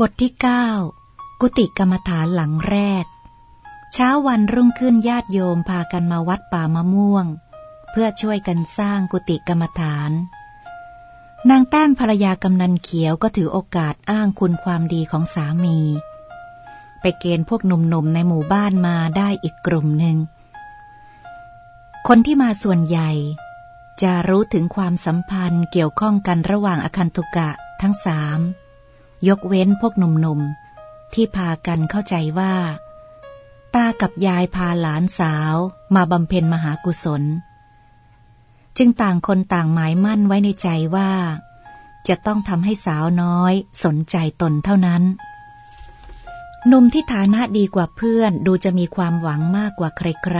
บทที่เก้ากุติกรรมฐานหลังแรก เช้าวันรุ่งขึ้นญาติโยมพากันมาวัดป่ามะม่วง เพื่อช่วยกันสร้างกุติกรรมฐาน นางแต้มภรรยากำนันเขียวก็ถือโอกาสอ้างคุณความดีของสามี ไปเกณฑ์พวกหนุ่มๆในหมู่บ้านมาได้อีกกลุ่มหนึ่ง คนที่มาส่วนใหญ่ จะรู้ถึงความสัมพันธ์เกี่ยวข้องกันระหว่างอคันตุกะทั้งสาม ยกเว้นพวกหนุ่มๆ ที่พากันเข้าใจว่า ตากับยายพาหลานสาวมาบำเพ็ญมหากุศล จึงต่างคนต่างหมายมั่นไว้ในใจว่า จะต้องทำให้สาวน้อยสนใจตนเท่านั้นหนุ่มที่ฐานะดีกว่าเพื่อนดูจะมีความหวังมากกว่าใคร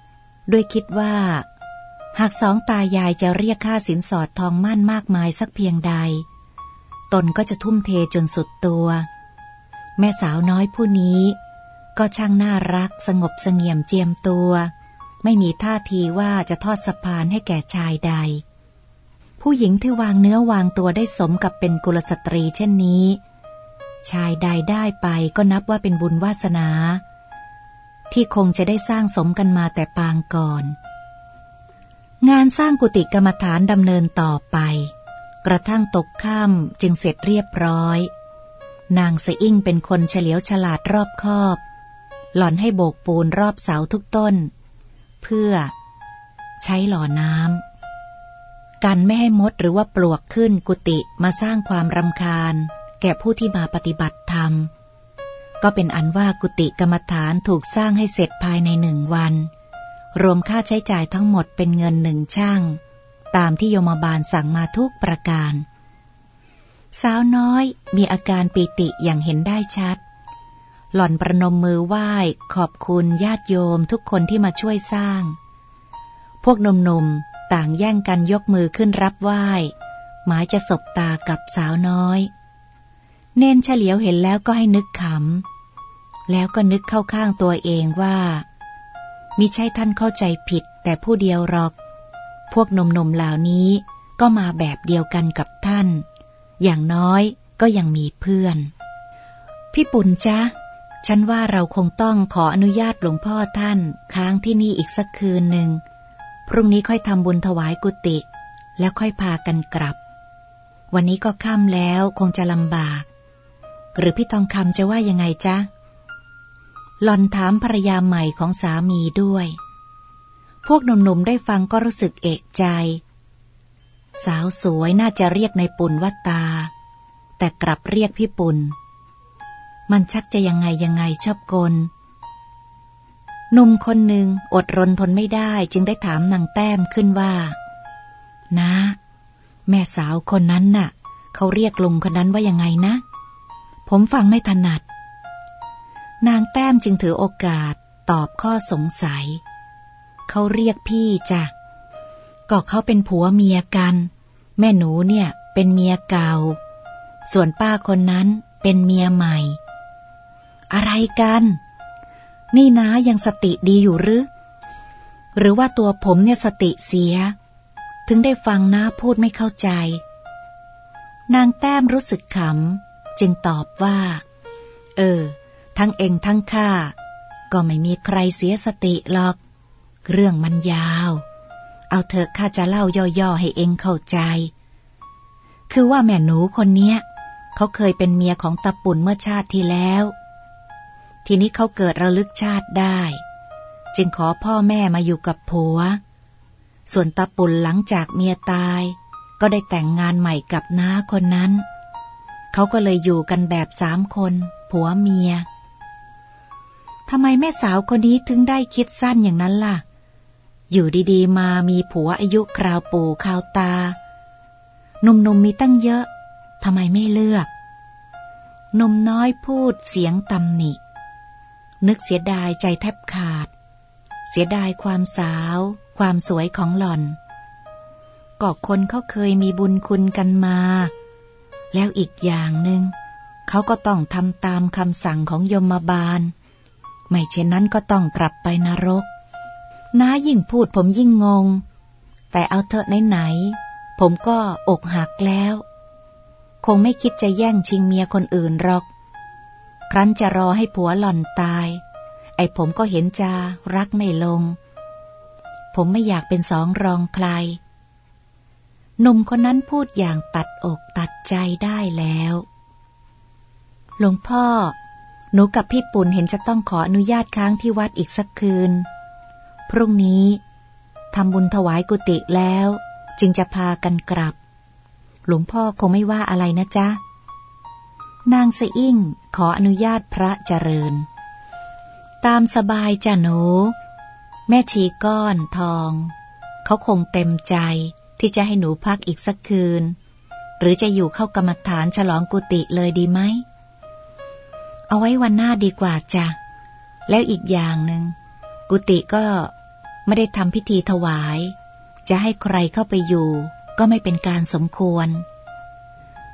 ๆ ด้วยคิดว่า หากสองตายายจะเรียกค่าสินสอดทองมั่นมากมายสักเพียงใด ตนก็จะทุ่มเทจนสุดตัว แม่สาวน้อยผู้นี้ ก็ช่างน่ารักสงบเสงี่ยมเจียมตัว ไม่มีท่าทีว่าจะทอดสะพานให้แก่ชายใด ผู้หญิงที่วางเนื้อวางตัวได้สมกับเป็นกุลสตรีเช่นนี้ ชายใดได้ไปก็นับว่าเป็นบุญวาสนา ที่คงจะได้สร้างสมกันมาแต่ปางก่อน งานสร้างกุฏิกรรมฐานดำเนินต่อไป กระทั่งตกค่ำจึงเสร็จเรียบร้อย นางสะอิ่งเป็นคนเฉลียวฉลาดรอบคอบ หล่อนให้โบกปูนรอบเสาทุกต้น เพื่อ ใช้หล่อน้ำกันไม่ให้มดหรือว่าปลวกขึ้นกุฏิมาสร้างความรำคาญ แก่ผู้ที่มาปฏิบัติธรรม ก็เป็นอันว่ากุฏิกรรมฐานถูกสร้างให้เสร็จภายในหนึ่งวัน รวมค่าใช้จ่ายทั้งหมดเป็นเงินหนึ่งช่าง ตามที่โยมบาลสั่งมาทุกประการ สาวน้อยมีอาการปีติอย่างเห็นได้ชัด หล่อนประนมมือไหว้ขอบคุณญาติโยมทุกคนที่มาช่วยสร้าง พวกนมๆต่างแย่งกันยกมือขึ้นรับไหว้ หมายจะสบตากับสาวน้อย เน้นเฉลียวเห็นแล้วก็ให้นึกขำ แล้วก็นึกเข้าข้างตัวเองว่ามิใช่ท่านเข้าใจผิดแต่ผู้เดียวหรอก พวกนมๆเหล่านี้ก็มาแบบเดียวกันกับท่าน อย่างน้อยก็ยังมีเพื่อน พี่ปุ่นจ๊ะ ฉันว่าเราคงต้องขออนุญาตหลวงพ่อท่านค้างที่นี่อีกสักคืนหนึ่ง พรุ่งนี้ค่อยทำบุญถวายกุฏิ แล้วค่อยพากันกลับ วันนี้ก็ค่ำแล้วคงจะลำบาก หรือพี่ทองคำจะว่ายังไงจ๊ะหลอนถามภรรยาใหม่ของสามีด้วย พวกหนุ่มๆได้ฟังก็รู้สึกเอะใจ สาวสวยน่าจะเรียกในปุ่นว่าตา แต่กลับเรียกพี่ปุ่น มันชักจะยังไงยังไงชอบกลหนุ่มคนหนึ่งอดรนทนไม่ได้จึงได้ถามนางแต้มขึ้นว่า นะ แม่สาวคนนั้นน่ะ เขาเรียกลุงคนนั้นว่ายังไงนะ ผมฟังไม่ถนัด นางแต้มจึงถือโอกาสตอบข้อสงสัย เขาเรียกพี่จ้ะก็เขาเป็นผัวเมียกัน แม่หนูเนี่ยเป็นเมียเก่า ส่วนป้าคนนั้นเป็นเมียใหม่ อะไรกัน นี่นายังสติดีอยู่หรือ หรือว่าตัวผมเนี่ยสติเสีย ถึงได้ฟังน้าพูดไม่เข้าใจ นางแต้มรู้สึกขำ จึงตอบว่า เออ ทั้งเองทั้งข้าก็ไม่มีใครเสียสติหรอก เรื่องมันยาว เอาเถอะข้าจะเล่าย่อๆให้เองเข้าใจ คือว่าแม่หนูคนเนี้ยเขาเคยเป็นเมียของตาปุ่นเมื่อชาติที่แล้ว ทีนี้เขาเกิดระลึกชาติได้ จึงขอพ่อแม่มาอยู่กับผัว ส่วนตาปุ่นหลังจากเมียตาย ก็ได้แต่งงานใหม่กับน้าคนนั้น เขาก็เลยอยู่กันแบบสามคน ผัวเมียทำไมแม่สาวคนนี้ถึงได้คิดสั้นอย่างนั้นล่ะ อยู่ดีๆ มามีผัวอายุคราวปู่คราวตา หนุ่มๆมมีตั้งเยอะ ทำไมไม่เลือก นมน้อยพูดเสียงตำหนิ นึกเสียดายใจแทบขาด เสียดายความสาว ความสวยของหล่อนก็คนเขาเคยมีบุญคุณกันมา แล้วอีกอย่างหนึง่งเขาก็ต้องทำตามคำสั่งของยมบาล ไม่เช่นนั้นก็ต้องกลับไปนรก น้ายิ่งพูดผมยิ่งงง แต่เอาเถอะไหนๆผมก็อกหักแล้ว คงไม่คิดจะแย่งชิงเมียคนอื่นหรอก ครั้นจะรอให้ผัวหล่อนตาย ไอ้ผมก็เห็นจะรักไม่ลง ผมไม่อยากเป็นสองรองใครหนุ่มคนนั้นพูดอย่างตัดอกตัดใจได้แล้ว หลวงพ่อ หนูกับพี่ปุ่นเห็นจะต้องขออนุญาตค้างที่วัดอีกสักคืน พรุ่งนี้ทำบุญถวายกุฏิแล้ว จึงจะพากันกลับ หลวงพ่อคงไม่ว่าอะไรนะจ๊ะ นางสะอิ่งขออนุญาตพระเจริญ ตามสบายจ้ะหนู แม่ชีก้อนทอง เขาคงเต็มใจที่จะให้หนูพักอีกสักคืน หรือจะอยู่เข้ากรรมฐานฉลองกุฏิเลยดีไหม เอาไว้วันหน้าดีกว่าจ้ะ แล้วอีกอย่างหนึ่งกุฏิก็ ไม่ได้ทำพิธีถวาย จะให้ใครเข้าไปอยู่ ก็ไม่เป็นการสมควร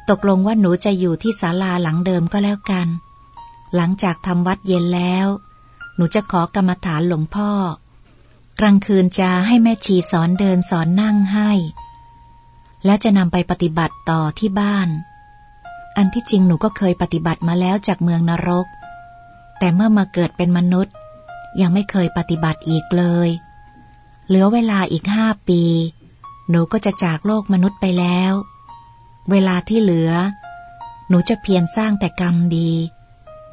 ตกลงว่าหนูจะอยู่ที่ศาลาหลังเดิมก็แล้วกัน หลังจากทำวัดเย็นแล้ว หนูจะขอกรรมฐานหลวงพ่อ กลางคืนจะให้แม่ชีสอนเดินสอนนั่งให้ แล้วจะนำไปปฏิบัติต่อที่บ้าน อันที่จริงหนูก็เคยปฏิบัติมาแล้วจากเมืองนรก แต่เมื่อมาเกิดเป็นมนุษย์ยังไม่เคยปฏิบัติอีกเลย เหลือเวลาอีกห้าปี หนูก็จะจากโลกมนุษย์ไปแล้ว เวลาที่เหลือ หนูจะเพียรสร้างแต่กรรมดี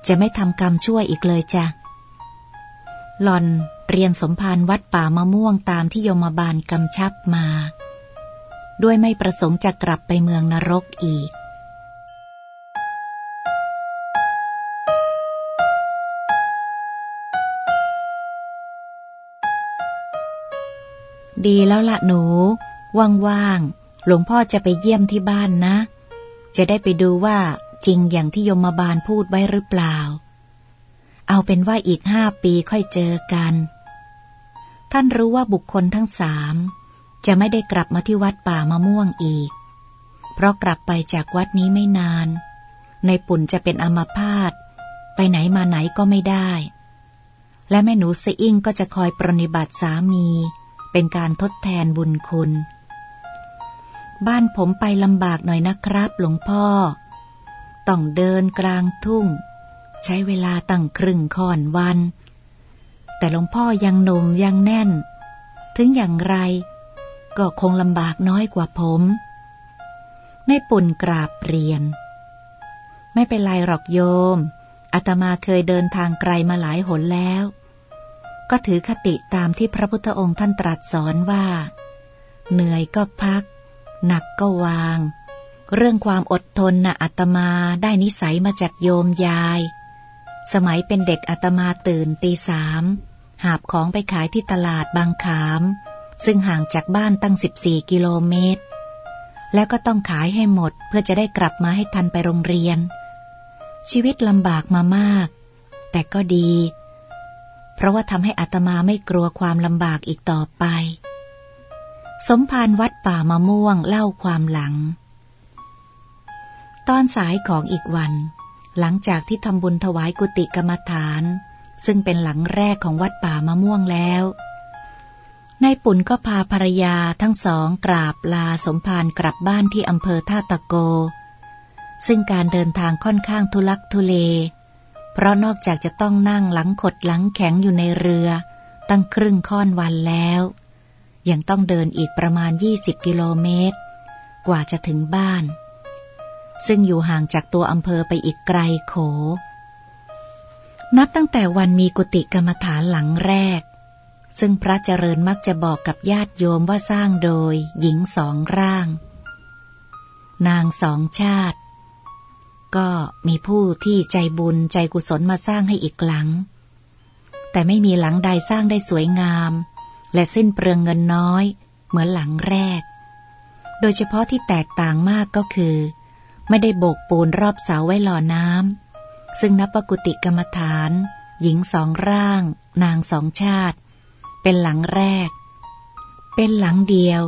จะไม่ทำกรรมชั่วอีกเลยจ้ะหล่อนเรียนสมภารวัดป่ามะม่วงตามที่โยมบาลกำชับมา ด้วยไม่ประสงค์จะกลับไปเมืองนรกอีก ดีแล้วละหนู ว่างๆ หลวงพ่อจะไปเยี่ยมที่บ้านนะ จะได้ไปดูว่าจริงอย่างที่ยมบาลพูดไว้หรือเปล่า เอาเป็นว่าอีกห้าปีค่อยเจอกัน ท่านรู้ว่าบุคคลทั้งสามจะไม่ได้กลับมาที่วัดป่ามะม่วงอีก เพราะกลับไปจากวัดนี้ไม่นาน ในปุ่นจะเป็นอมาพาตไปไหนมาไหนก็ไม่ได้ และแม่หนูเซอิงก็จะคอยปรนิบัติสามี เป็นการทดแทนบุญคุณ บ้านผมไปลำบากหน่อยนะครับ หลวงพ่อ ต้องเดินกลางทุ่ง ใช้เวลาตั้งครึ่งค่อนวัน แต่หลวงพ่อยังหนุ่มยังแน่น ถึงอย่างไร ก็คงลำบากน้อยกว่าผมแม่ปุ่นกราบเรียน ไม่เป็นไรหรอกโยมอาตมาเคยเดินทางไกลมาหลายหนแล้ว ก็ถือคติตามที่พระพุทธองค์ท่านตรัสสอนว่า เหนื่อยก็พัก หนักก็วาง เรื่องความอดทนนะ่ะอาตมาได้นิสัยมาจากโยมยาย สมัยเป็นเด็กอาตมาตื่นตีสามหาบของไปขายที่ตลาดบางขาม ซึ่งห่างจากบ้านตั้ง 14 กิโลเมตร แล้วก็ต้องขายให้หมดเพื่อจะได้กลับมาให้ทันไปโรงเรียน ชีวิตลำบากมามาก แต่ก็ดี เพราะว่าทำให้อัตมาไม่กลัวความลำบากอีกต่อไป สมภารวัดป่ามะม่วงเล่าความหลัง ตอนสายของอีกวัน หลังจากที่ทำบุญถวายกุฏิกรรมฐาน ซึ่งเป็นหลังแรกของวัดป่ามะม่วงแล้วนายปุ่นก็พาภรรยาทั้งสองกราบลาสมภารกลับบ้านที่อำเภอท่าตะโก ซึ่งการเดินทางค่อนข้างทุลักทุเล เพราะนอกจากจะต้องนั่งหลังขดหลังแข็งอยู่ในเรือ ตั้งครึ่งค่อนวันแล้ว ยังต้องเดินอีกประมาณ 20 กิโลเมตร กว่าจะถึงบ้าน ซึ่งอยู่ห่างจากตัวอำเภอไปอีกไกลโข นับตั้งแต่วันมีกุฏิกรรมฐานหลังแรก ซึ่งพระเจริญมักจะบอกกับญาติโยมว่าสร้างโดยหญิงสองร่าง นางสองชาติ ก็มีผู้ที่ใจบุญใจกุศลมาสร้างให้อีกหลัง แต่ไม่มีหลังใดสร้างได้สวยงาม และสิ้นเปลืองเงินน้อย เหมือนหลังแรก โดยเฉพาะที่แตกต่างมากก็คือ ไม่ได้โบกปูนรอบเสาไว้หล่อน้ำซึ่งนับปกุติกรรมฐาน หญิงสองร่าง นางสองชาติ เป็นหลังแรก เป็นหลังเดียว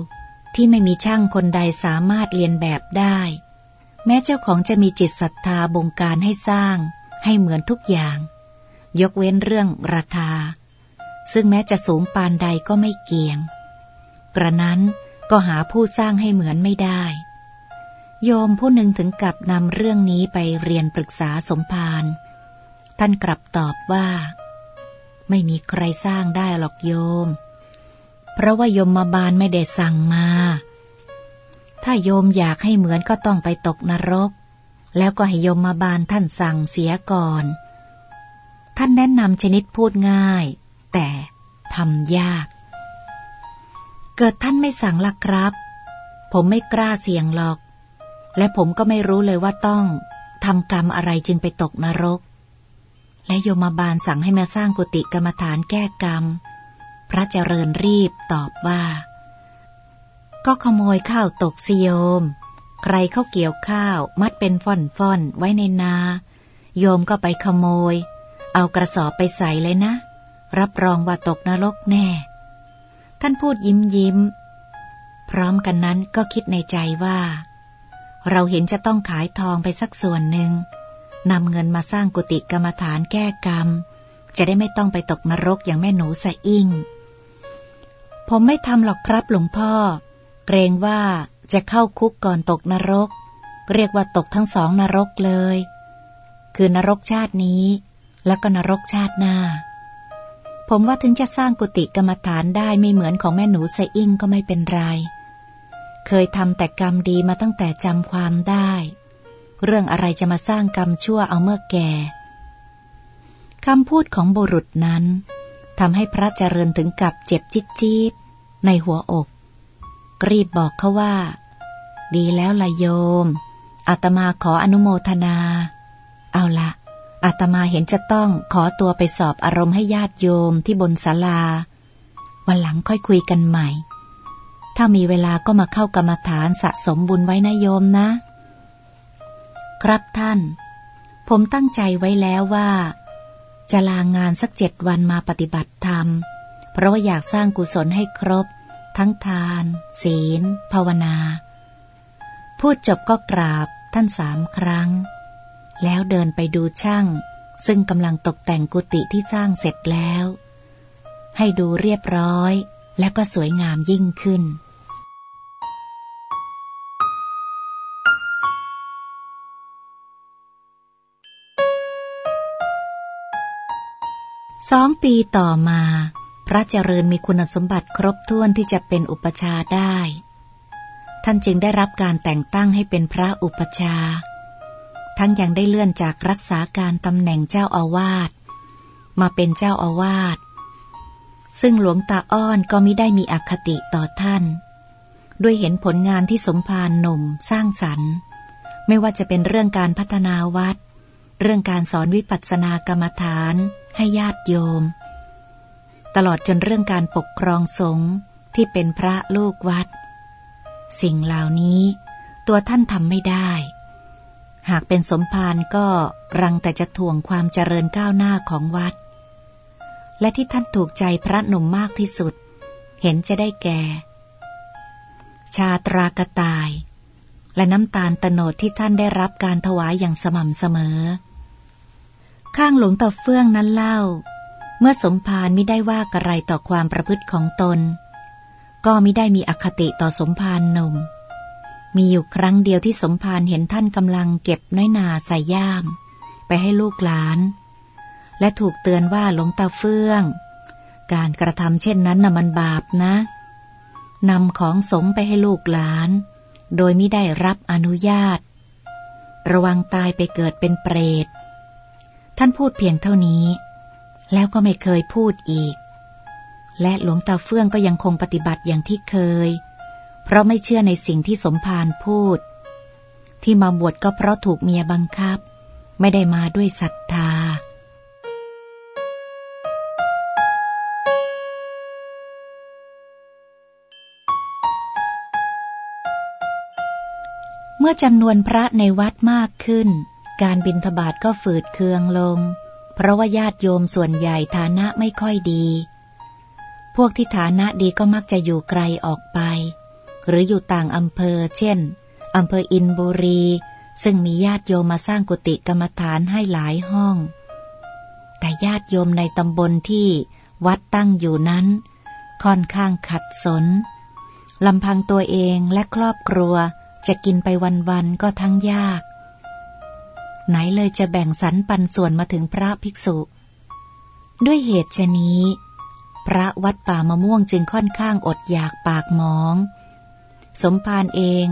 ที่ไม่มีช่างคนใดสามารถเรียนแบบได้ แม้เจ้าของจะมีจิตศรัทธาบงการให้สร้าง ให้เหมือนทุกอย่าง ยกเว้นเรื่องราคา ซึ่งแม้จะสูงปานใดก็ไม่เกี่ยง กระนั้นก็หาผู้สร้างให้เหมือนไม่ได้ โยมผู้หนึ่งถึงกับนำเรื่องนี้ไปเรียนปรึกษาสมภารท่านกลับตอบว่า ไม่มีใครสร้างได้หรอกโยม เพราะว่ายมมาบาลไม่ได้สั่งมา ถ้าโยมอยากให้เหมือนก็ต้องไปตกนรก แล้วก็ให้โยมมาบาลท่านสั่งเสียก่อน ท่านแนะนำชนิดพูดง่าย แต่ทำยาก เกิดท่านไม่สั่งล่ะครับ ผมไม่กล้าเสี่ยงหรอก และผมก็ไม่รู้เลยว่าต้องทำกรรมอะไรจึงไปตกนรก และโยมบาลสั่งให้มาสร้างกุฏิกรรมฐานแก้กรรม พระเจริญรีบตอบว่า ก็ขโมยข้าวตกสิโยม ใครเข้าเกี่ยวข้าวมัดเป็นฟ่อนๆไว้ในนา โยมก็ไปขโมย เอากระสอบไปใส่เลยนะ รับรองว่าตกนรกแน่ ท่านพูดยิ้มยิ้ม พร้อมกันนั้นก็คิดในใจว่า เราเห็นจะต้องขายทองไปสักส่วนหนึ่งนำเงินมาสร้างกุฏิกรรมฐานแก้กรรม จะได้ไม่ต้องไปตกนรกอย่างแม่หนูสะอิ่ง ผมไม่ทำหรอกครับหลวงพ่อ เกรงว่าจะเข้าคุกก่อนตกนรก เรียกว่าตกทั้งสองนรกเลย คือนรกชาตินี้ แล้วก็นรกชาติหน้า ผมว่าถึงจะสร้างกุฏิกรรมฐานได้ไม่เหมือนของแม่หนูสะอิ่งก็ไม่เป็นไร เคยทำแต่กรรมดีมาตั้งแต่จำความได้ เรื่องอะไรจะมาสร้างกรรมชั่วเอาเมื่อแก่คำพูดของบุรุษนั้นทำให้พระเจริญถึงกับเจ็บจี๊ดจี๊ดในหัวอก รีบบอกเขาว่า ดีแล้วละโยม อาตมาขออนุโมทนา เอาละอาตมาเห็นจะต้องขอตัวไปสอบอารมณ์ให้ญาติโยมที่บนศาลา วันหลังค่อยคุยกันใหม่ ถ้ามีเวลาก็มาเข้ากรรมฐานสะสมบุญไว้นะโยมนะ ครับท่าน ผมตั้งใจไว้แล้วว่า จะลางงานสักเจ็ดวันมาปฏิบัติธรรม เพราะว่าอยากสร้างกุศลให้ครบ ทั้งทาน ศีล ภาวนา พูดจบก็กราบท่านสามครั้ง แล้วเดินไปดูช่าง ซึ่งกำลังตกแต่งกุฏิที่สร้างเสร็จแล้ว ให้ดูเรียบร้อยและก็สวยงามยิ่งขึ้น สองปีต่อมา พระเจริญมีคุณสมบัติครบถ้วนที่จะเป็นอุปชาได้ ท่านจึงได้รับการแต่งตั้งให้เป็นพระอุปชา ทั้งยังได้เลื่อนจากรักษาการตำแหน่งเจ้าอาวาสมาเป็นเจ้าอาวาส ซึ่งหลวงตาอ้อนก็ม่ได้มีอคติต่อท่าน ด้วยเห็นผลงานที่สมภารหนุ่มสร้างสรรค์ ไม่ว่าจะเป็นเรื่องการพัฒนาวัด เรื่องการสอนวิปัสสนากรรมฐานให้ญาติโยม ตลอดจนเรื่องการปกครองสงฆ์ที่เป็นพระลูกวัด สิ่งเหล่านี้ตัวท่านทำไม่ได้ หากเป็นสมภารก็รังแต่จะถ่วงความเจริญก้าวหน้าของวัด และที่ท่านถูกใจพระหนุ่มมากที่สุด เห็นจะได้แก่ ชาตรากระต่าย และน้ำตาลตโนดที่ท่านได้รับการถวายอย่างสม่ำเสมอ ข้างหลวงตาเฟื่องนั้นเล่า มื่อสมภารไม่ได้ว่ากระไรต่อความประพฤติของตน ก็ไม่ได้มีอคติต่อสมภารหนุ่ม มีอยู่ครั้งเดียวที่สมภารเห็นท่านกำลังเก็บน้อยนาใส่ย่าม ไปให้ลูกหลาน และถูกเตือนว่าหลงตาเฟื่อง การกระทำเช่นนั้นน่ะมันบาปนะนำของสงไปให้ลูกหลาน โดยไม่ได้รับอนุญาต ระวังตายไปเกิดเป็นเปรต ท่านพูดเพียงเท่านี้ แล้วก็ไม่เคยพูดอีก และหลวงตาเฟื่องก็ยังคงปฏิบัติอย่างที่เคย เพราะไม่เชื่อในสิ่งที่สมภารพูด ที่มาบวชก็เพราะถูกเมียบังคับ ไม่ได้มาด้วยศรัทธาเมื่อจำนวนพระในวัดมากขึ้น การบิณฑบาตก็ฝืดเคืองลง เพราะว่าญาติโยมส่วนใหญ่ฐานะไม่ค่อยดี พวกที่ฐานะดีก็มักจะอยู่ไกลออกไป หรืออยู่ต่างอำเภอ เช่นอำเภออินบุรี ซึ่งมีญาติโยมมาสร้างกุฏิกรรมฐานให้หลายห้อง แต่ญาติโยมในตำบลที่วัดตั้งอยู่นั้น ค่อนข้างขัดสนลำพังตัวเองและครอบครัวจะกินไปวันๆก็ทั้งยาก ไหนเลยจะแบ่งสรรปันส่วนมาถึงพระภิกษุ ด้วยเหตุชนี้ พระวัดป่ามะม่วงจึงค่อนข้างอดอยากปากมอง สมภารเอง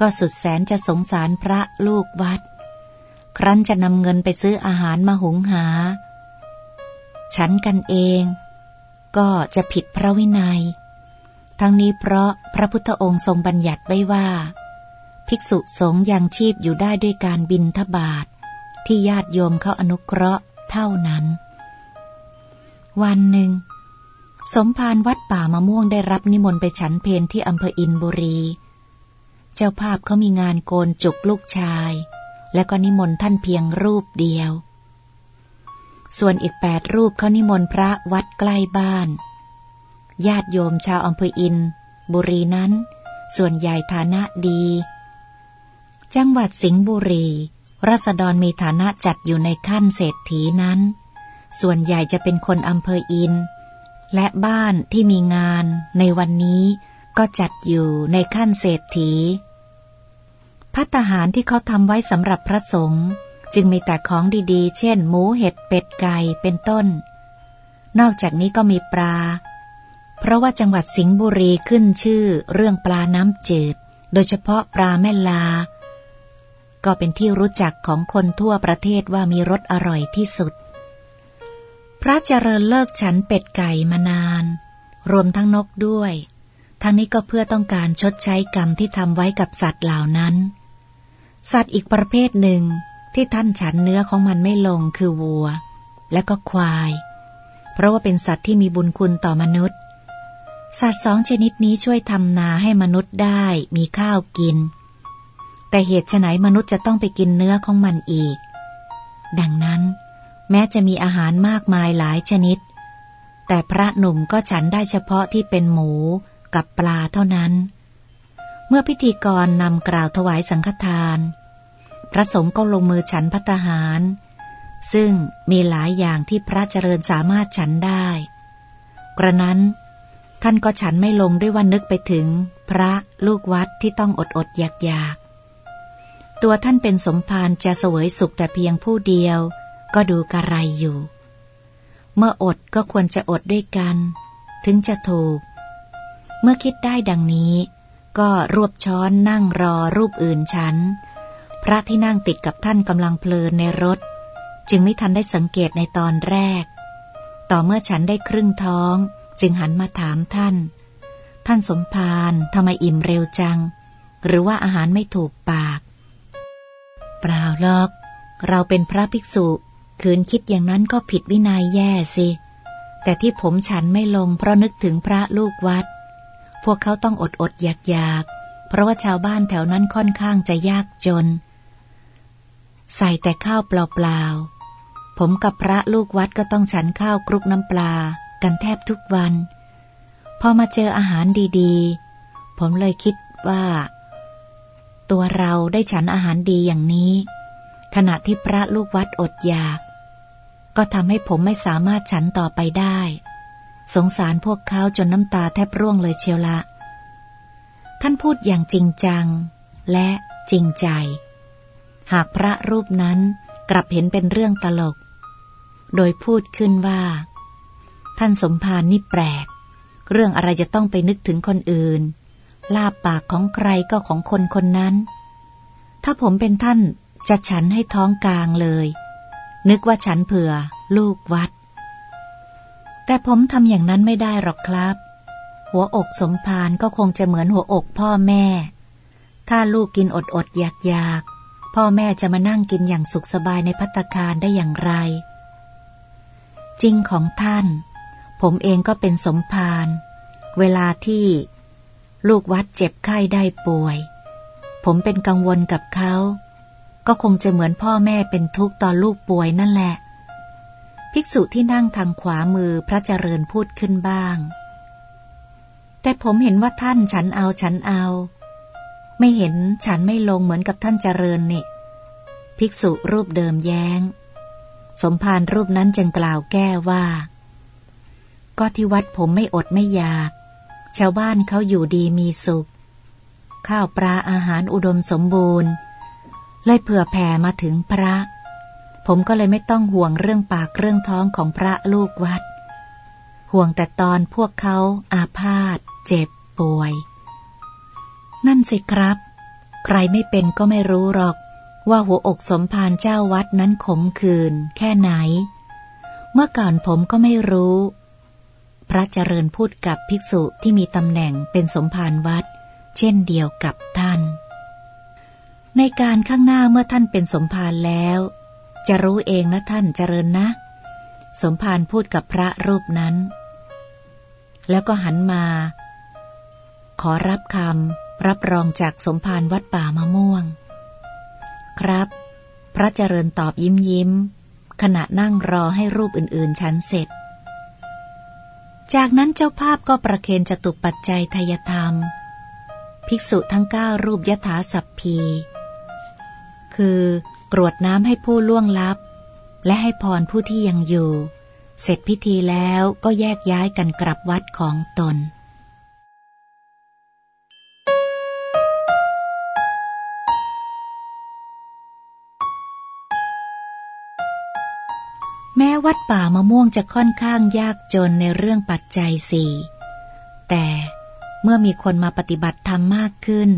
ก็สุดแสนจะสงสารพระลูกวัด ครั้นจะนำเงินไปซื้ออาหารมาหุงหา ฉันกันเอง ก็จะผิดพระวินัย ทั้งนี้เพราะพระพุทธองค์ทรงบัญญัติไว้ว่า ภิกษุสงฆ์ยังชีพอยู่ได้ด้วยการบินทบาทที่ญาติโยมเขาอนุเคราะห์เท่านั้น วันหนึ่ง สมภารวัดป่ามะม่วงได้รับนิมนต์ไปฉันเพนที่อำเภออินบุรี เจ้าภาพเขามีงานโกนจุกลูกชาย และก็นิมนต์ท่านเพียงรูปเดียว ส่วนอีกแปดรูปเขานิมนต์พระวัดใกล้บ้าน ญาติโยมชาวอำเภออินบุรีนั้น ส่วนใหญ่ฐานะดี จังหวัดสิงห์บุรี รัษฎรมีฐานะจัดอยู่ในขั้นเศรษฐีนั้น ส่วนใหญ่จะเป็นคนอำเภออิน และบ้านที่มีงานในวันนี้ก็จัดอยู่ในขั้นเศรษฐีพัตหารที่เขาทำไว้สำหรับพระสงฆ์จึงมีแต่ของดีๆ เช่น หมูเห็ดเป็ดไก่เป็นต้น นอกจากนี้ก็มีปลา เพราะว่าจังหวัดสิงห์บุรีขึ้นชื่อเรื่องปลาน้ำจืด โดยเฉพาะปลาแม่ลา ก็เป็นที่รู้จักของคนทั่วประเทศว่ามีรสอร่อยที่สุด พระเจริญเลิกฉันเป็ดไก่มานาน รวมทั้งนกด้วย ทั้งนี้ก็เพื่อต้องการชดใช้กรรมที่ทำไว้กับสัตว์เหล่านั้น สัตว์อีกประเภทหนึ่งที่ท่านฉันเนื้อของมันไม่ลงคือวัว และก็ควาย เพราะว่าเป็นสัตว์ที่มีบุญคุณต่อมนุษย์ สัตว์สองชนิดนี้ช่วยทำนาให้มนุษย์ได้มีข้าวกิน แต่เหตุไฉนมนุษย์จะต้องไปกินเนื้อของมันอีก ดังนั้น แม้จะมีอาหารมากมายหลายชนิด แต่พระหนุ่มก็ฉันได้เฉพาะที่เป็นหมูกับปลาเท่านั้น เมื่อพิธีกรนำกล่าวถวายสังฆทาน พระสงฆ์ก็ลงมือฉันพัตหาร ซึ่งมีหลายอย่างที่พระเจริญสามารถฉันได้ กระนั้นท่านก็ฉันไม่ลงด้วยวันนึกไปถึง พระลูกวัดที่ต้องอดอดอยากอยาก ตัวท่านเป็นสมภารจะเสวยสุขแต่เพียงผู้เดียว ก็ดูกระไรอยู่ เมื่ออดก็ควรจะอดด้วยกัน ถึงจะถูก เมื่อคิดได้ดังนี้ ก็รวบช้อนนั่งรอรูปอื่นฉันพระที่นั่งติดกับท่านกำลังเพลินในรถ จึงไม่ทันได้สังเกตในตอนแรก ต่อเมื่อฉันได้ครึ่งท้อง จึงหันมาถามท่าน ท่านสมภารทำไมอิ่มเร็วจัง หรือว่าอาหารไม่ถูกปาก เปล่าหรอก เราเป็นพระภิกษุ คืนคิดอย่างนั้นก็ผิดวินัยแย่สิ แต่ที่ผมฉันไม่ลงเพราะนึกถึงพระลูกวัด พวกเขาต้องอดอดอยากอยาก เพราะว่าชาวบ้านแถวนั้นค่อนข้างจะยากจน ใส่แต่ข้าวเปล่าๆ ผมกับพระลูกวัดก็ต้องฉันข้าวกรุกน้ำปลา กันแทบทุกวัน พอมาเจออาหารดีๆ ผมเลยคิดว่า ตัวเราได้ฉันอาหารดีอย่างนี้ ขณะที่พระลูกวัดอดอยาก ก็ทำให้ผมไม่สามารถฉันต่อไปได้ สงสารพวกเขาจนน้ำตาแทบร่วงเลยเชียวละ ท่านพูดอย่างจริงจัง และจริงใจ หากพระรูปนั้นกลับเห็นเป็นเรื่องตลก โดยพูดขึ้นว่า ท่านสมภารนี่แปลก เรื่องอะไรจะต้องไปนึกถึงคนอื่น ลาบปากของใครก็ของคนคนนั้น ถ้าผมเป็นท่านจะฉันให้ท้องกลางเลย นึกว่าฉันเผื่อ ลูกวัด แต่ผมทำอย่างนั้นไม่ได้หรอกครับ หัวอกสมภารก็คงจะเหมือนหัวอกพ่อแม่ ถ้าลูกกินอดอดอยากอยากพ่อแม่จะมานั่งกินอย่างสุขสบายในพัตคารได้อย่างไร จริงของท่าน ผมเองก็เป็นสมภารเวลาที่ ลูกวัดเจ็บไข้ได้ป่วย ผมเป็นกังวลกับเขา ก็คงจะเหมือนพ่อแม่เป็นทุกข์ตอนลูกป่วยนั่นแหละ ภิกษุที่นั่งทางขวามือพระเจริญพูดขึ้นบ้าง แต่ผมเห็นว่าท่านฉันเอาฉันเอา ไม่เห็นฉันไม่ลงเหมือนกับท่านเจริญนี่ภิกษุรูปเดิมแย้ง สมภารรูปนั้นจึงกล่าวแก้ว่า ก็ที่วัดผมไม่อดไม่อยาก ชาวบ้านเขาอยู่ดีมีสุข ข้าวปลาอาหารอุดมสมบูรณ์ เลยเผื่อแผ่มาถึงพระ ผมก็เลยไม่ต้องห่วงเรื่องปากเรื่องท้องของพระลูกวัด ห่วงแต่ตอนพวกเขาอาพาธเจ็บป่วย นั่นสิครับ ใครไม่เป็นก็ไม่รู้หรอกว่าหัวอกสมภารเจ้าวัดนั้นขมขื่นแค่ไหน เมื่อก่อนผมก็ไม่รู้ พระเจริญพูดกับภิกษุที่มีตำแหน่งเป็นสมภารวัด เช่นเดียวกับท่าน ในการข้างหน้าเมื่อท่านเป็นสมภารแล้ว จะรู้เองนะท่านเจริญนะ สมภารพูดกับพระรูปนั้น แล้วก็หันมา ขอรับคำรับรองจากสมภารวัดป่ามะม่วง ครับ พระเจริญตอบยิ้มยิ้มขณะนั่งรอให้รูปอื่นๆชั้นเสร็จ จากนั้นเจ้าภาพก็ประเคนจตุปัจจัยทยธรรม ภิกษุทั้งเก้ารูปยถาสัพพี คือกรวดน้ำให้ผู้ล่วงลับ และให้พรผู้ที่ยังอยู่ เสร็จพิธีแล้วก็แยกย้ายกันกลับวัดของตน แม้วัดป่ามะม่วงจะค่อนข้างยากจนในเรื่องปัจจัยสี่แต่เมื่อมีคนมาปฏิบัติธรรมมากขึ้น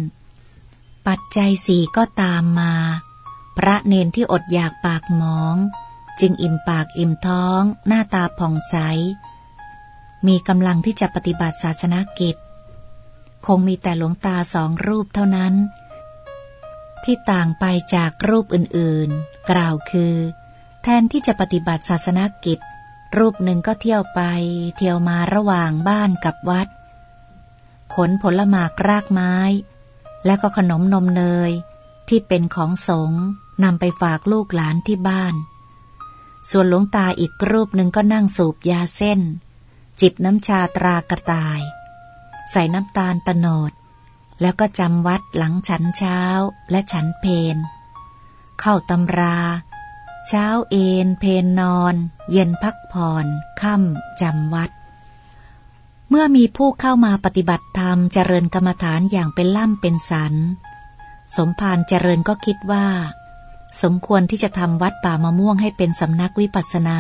ปัจจัยสี่ก็ตามมา พระเนนที่อดอยากปากหมอง จึงอิ่มปากอิ่มท้อง หน้าตาผ่องใส มีกำลังที่จะปฏิบัติศาสนกิจ คงมีแต่หลวงตาสองรูปเท่านั้น ที่ต่างไปจากรูปอื่นๆ กล่าวคือ แทนที่จะปฏิบัติศาสนกิจ รูปหนึ่งก็เที่ยวไป เที่ยวมาระหว่างบ้านกับวัด ขนผลหมากรากไม้ และก็ขนมนมเนย ที่เป็นของสงฆ์นำไปฝากลูกหลานที่บ้าน ส่วนหลวงตาอีกรูปหนึ่งก็นั่งสูบยาเส้น จิบน้ำชาตรากระต่าย ใส่น้ำตาลตโนด แล้วก็จำวัดหลังฉันเช้าและฉันเพนเข้าตำรา เช้าเอนเพนนอน เย็นพักผ่อนค่ำจำวัด เมื่อมีผู้เข้ามาปฏิบัติธรรมเจริญกรรมฐานอย่างเป็นล่ำเป็นสัน สมภารเจริญก็คิดว่า สมควรที่จะทำวัดป่ามะม่วงให้เป็นสำนักวิปัสสนา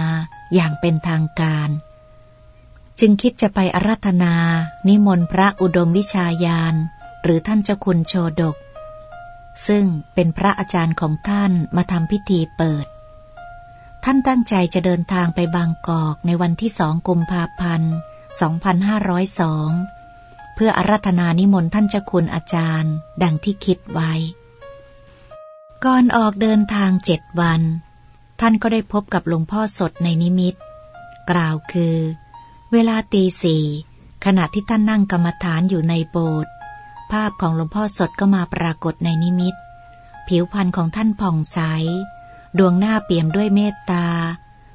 อย่างเป็นทางการ จึงคิดจะไปอาราธนา นิมนต์พระอุดมวิชายาน หรือท่านเจ้าคุณโชดก ซึ่งเป็นพระอาจารย์ของท่านมาทำพิธีเปิด ท่านตั้งใจจะเดินทางไปบางกอกในวันที่สองกุมภาพันธ์ 2502 เพื่ออาราธนานิมนต์ท่านเจ้าคุณอาจารย์ ดังที่คิดไว้ ก่อนออกเดินทางเจ็ดวัน ท่านก็ได้พบกับหลวงพ่อสดในนิมิต กล่าวคือ เวลาตีสี่ขณะที่ท่านนั่งกรรมฐานอยู่ในโบสถ์ภาพของหลวงพ่อสดก็มาปรากฏในนิมิต ผิวพรรณของท่านผ่องใส ดวงหน้าเปี่ยมด้วยเมตตา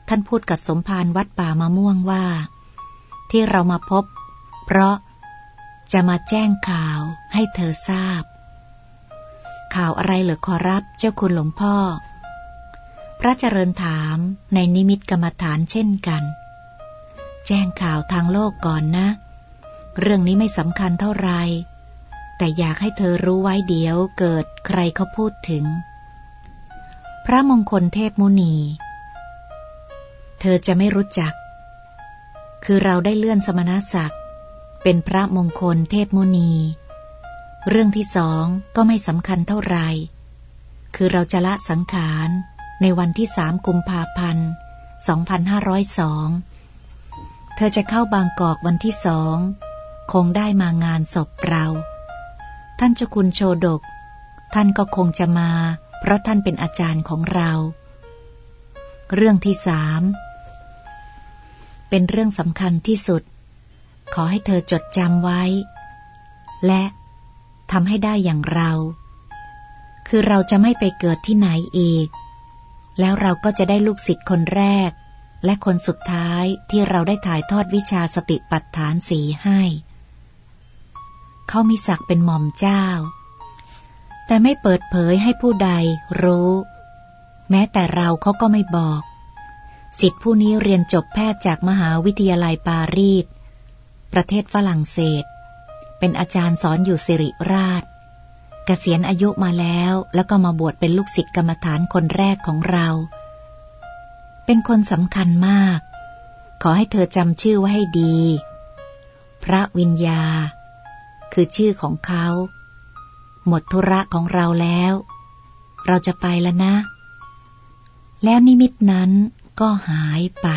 ท่านพูดกับสมภารวัดป่ามะม่วงว่า ที่เรามาพบ เพราะจะมาแจ้งข่าวให้เธอทราบ ข่าวอะไรเหรอขอรับเจ้าคุณหลวงพ่อ พระเจริญถามในนิมิตกรรมฐานเช่นกัน แจ้งข่าวทางโลกก่อนนะ เรื่องนี้ไม่สำคัญเท่าไหร่แต่อยากให้เธอรู้ไว้เดี๋ยวเกิดใครเขาพูดถึง พระมงคลเทพมุนี เธอจะไม่รู้จัก คือเราได้เลื่อนสมณศักดิ์ เป็นพระมงคลเทพมุนี เรื่องที่สองก็ไม่สำคัญเท่าไหร่ คือเราจะละสังขารในวันที่สามกุมภาพันธ์ 2502 เธอจะเข้าบางกอกวันที่สอง คงได้มางานศพเรา ท่านเจ้าคุณโชดก ท่านก็คงจะมา เพราะท่านเป็นอาจารย์ของเรา เรื่องที่สามเป็นเรื่องสำคัญที่สุด ขอให้เธอจดจำไว้ และทำให้ได้อย่างเรา คือเราจะไม่ไปเกิดที่ไหนอีก แล้วเราก็จะได้ลูกศิษย์คนแรก และคนสุดท้ายที่เราได้ถ่ายทอดวิชาสติปัฏฐานสีให้ เขามีศักดิ์เป็นหม่อมเจ้า แต่ไม่เปิดเผยให้ผู้ใดรู้ แม้แต่เราเขาก็ไม่บอก สิทธิผู้นี้เรียนจบแพทย์จากมหาวิทยาลัยปารีส ประเทศฝรั่งเศส เป็นอาจารย์สอนอยู่สิริราช เกษียณอายุมาแล้วแล้วก็มาบวชเป็นลูกศิษย์กรรมฐานคนแรกของเรา เป็นคนสำคัญมาก ขอให้เธอจำชื่อไว้ให้ดี พระวิญญา คือชื่อของเขา หมดธุระของเราแล้ว เราจะไปแล้วนะ แล้วนิมิตนั้นก็หายไป